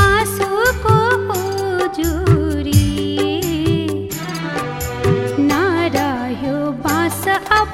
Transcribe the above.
आसु कोरी नारो बास अ